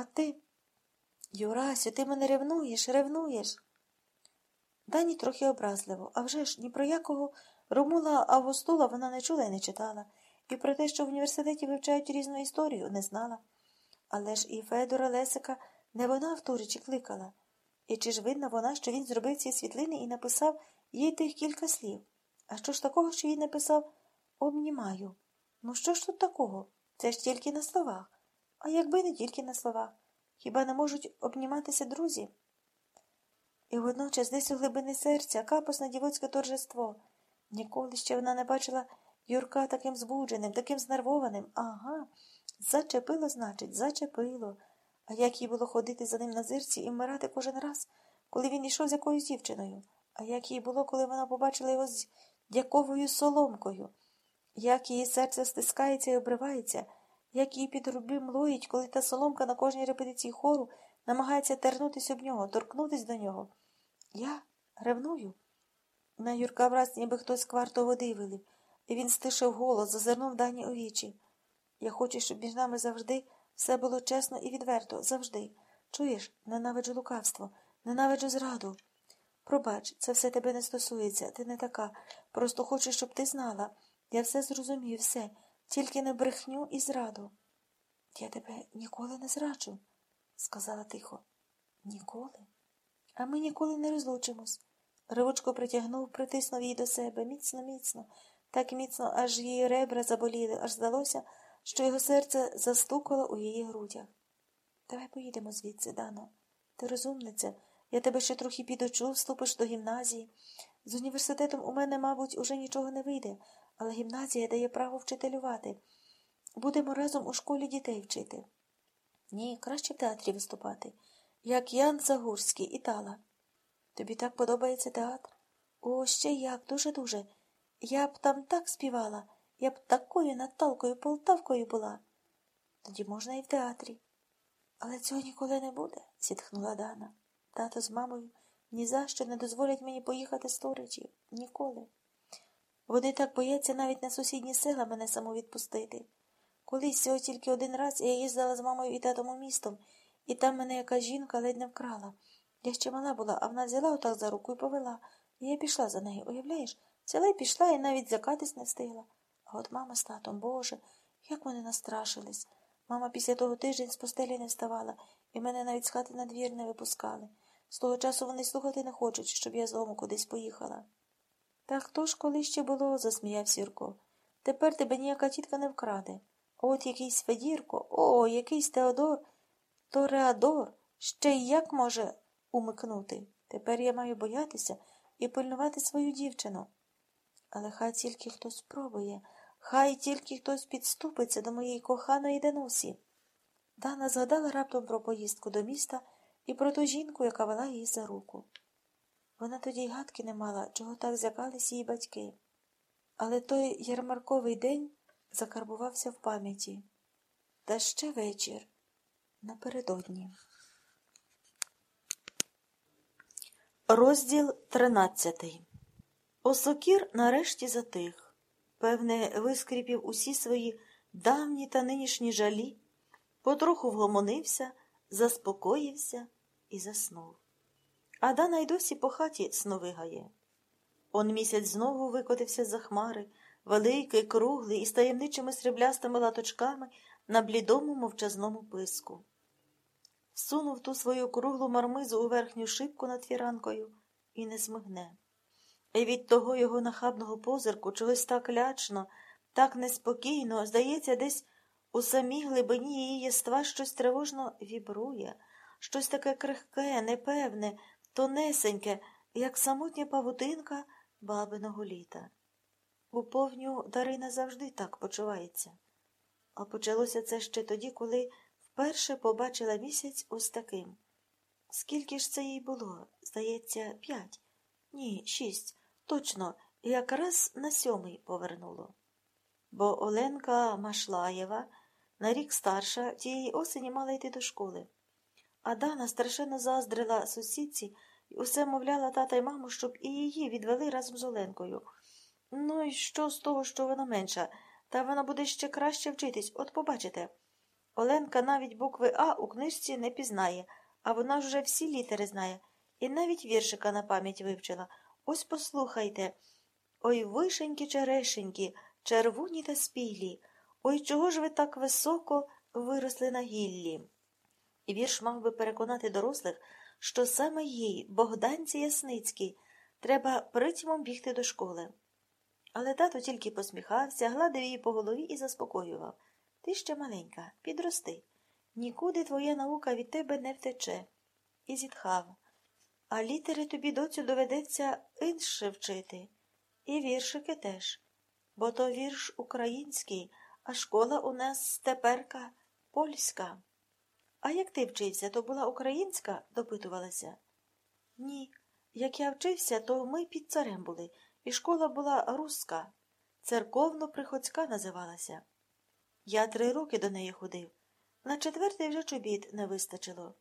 А ти, Юрасю, ти мене ревнуєш, ревнуєш. Дані трохи образливо, а вже ж ні про якого Ромула Августула вона не чула і не читала, і про те, що в університеті вивчають різну історію, не знала. Але ж і Федора Лесика не вона в Туричі кликала. І чи ж видна вона, що він зробив ці світлини і написав їй тих кілька слів? А що ж такого, що він написав обнімаю? Ну що ж тут такого? Це ж тільки на словах. А якби не тільки на словах. Хіба не можуть обніматися друзі? І водночас десь у глибини серця капосне дівоцьке торжество. Ніколи ще вона не бачила Юрка таким збудженим, таким знервованим. Ага, зачепило, значить, зачепило. А як їй було ходити за ним на зирці і вмирати кожен раз, коли він йшов з якоюсь дівчиною? А як їй було, коли вона побачила його з дяковою соломкою? Як її серце стискається і обривається, як її під млоїть, коли та соломка на кожній репетиції хору намагається тернутися об нього, торкнутися до нього. Я ревную. На Юрка враз ніби хтось кварту води вилив, і він стишив голос, зазирнув дані у вічі. Я хочу, щоб між нами завжди все було чесно і відверто, завжди. Чуєш, ненавиджу лукавство, ненавиджу зраду. Пробач, це все тебе не стосується, ти не така. Просто хочу, щоб ти знала. Я все зрозумію, все, тільки не брехню і зраду. Я тебе ніколи не зраджу, сказала тихо. Ніколи? А ми ніколи не розлучимось. Ривочко притягнув, притиснув її до себе міцно, міцно, так міцно, аж її ребра заболіли, аж здалося, що його серце застукало у її грудях. Давай поїдемо звідси, Дано. Ти розумниця, я тебе ще трохи підочу, вступиш до гімназії. З університетом у мене, мабуть, уже нічого не вийде, але гімназія дає право вчителювати. Будемо разом у школі дітей вчити. Ні, краще в театрі виступати, як Ян Загурський і Тала. Тобі так подобається театр? О, ще як, дуже-дуже. Я б там так співала, я б такою Наталкою Полтавкою була. Тоді можна і в театрі. Але цього ніколи не буде, зітхнула Дана. Тато з мамою ні за що не дозволять мені поїхати з Торичів. Ніколи. Вони так бояться навіть на сусідні села мене саму відпустити. Колись всього тільки один раз я їздила з мамою і татом у містом, і там мене якась жінка ледь не вкрала. Я ще мала була, а вона взяла отак за руку і повела. І я пішла за нею, уявляєш? Взяла і пішла, і навіть закатись не встигла. А от мама з татом, Боже, як вони настрашились. Мама після того тиждень з постелі не вставала, і мене навіть з хати на двір не випускали. З того часу вони слухати не хочуть, щоб я з дому кудись поїхала. Та хто ж коли ще було, засміявся Юрко. Тепер тебе ніяка тітка не вкраде. От якийсь Федірко, о, якийсь Теодор, Тореадор, ще й як може умикнути. Тепер я маю боятися і пильнувати свою дівчину. Але хай тільки хтось спробує, хай тільки хтось підступиться до моєї коханої Денусі. Дана згадала раптом про поїздку до міста і про ту жінку, яка вела її за руку. Вона тоді й гадки не мала, чого так зякались її батьки. Але той ярмарковий день закарбувався в пам'яті. Та ще вечір напередодні. Розділ тринадцятий. Осокір нарешті затих. Певне, вискріпів усі свої давні та нинішні жалі, потроху вгомонився, заспокоївся і заснув. А Дана й досі по хаті сновигає. Он місяць знову викотився за хмари, великий, круглий із таємничими сріблястими латочками на блідому мовчазному писку. Всунув ту свою круглу мармизу у верхню шибку над фіранкою і не змигне. І від того його нахабного позирку чогось так лячно, так неспокійно, здається, десь у самій глибині її єства щось тривожно вібрує, щось таке крихке, непевне, тонесеньке, як самотня павутинка бабиного літа. У повню Дарина завжди так почувається. А почалося це ще тоді, коли вперше побачила місяць ось таким. Скільки ж це їй було? Здається, п'ять. Ні, шість. Точно, якраз на сьомий повернуло. Бо Оленка Машлаєва, на рік старша, тієї осені мала йти до школи. А Дана страшенно заздрила сусідці і усе мовляла тата й маму, щоб і її відвели разом з Оленкою. Ну і що з того, що вона менша, та вона буде ще краще вчитись, от побачите. Оленка навіть букви А у книжці не пізнає, а вона ж вже всі літери знає, і навіть віршика на пам'ять вивчила. Ось послухайте. Ой, вишеньки черешеньки, червоні та спілі. Ой, чого ж ви так високо виросли на гіллі? І вірш мав би переконати дорослих, що саме їй, Богданці Ясницькій, треба притьмом бігти до школи. Але тато тільки посміхався, гладив її по голові і заспокоював. Ти ще маленька, підрости. Нікуди твоя наука від тебе не втече. І зітхав. А літери тобі, доцю, доведеться інше вчити. І віршики теж. Бо то вірш український, а школа у нас теперка польська. А як ти вчився, то була українська? допитувалася. Ні. Як я вчився, то ми під царем були, і школа була руська, церковно-приходська називалася. Я три роки до неї ходив. На четвертий вже чобіт не вистачило.